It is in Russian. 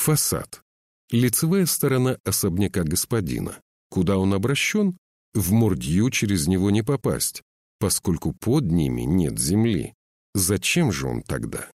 Фасад. Лицевая сторона особняка господина. Куда он обращен? В мордью через него не попасть, поскольку под ними нет земли. Зачем же он тогда?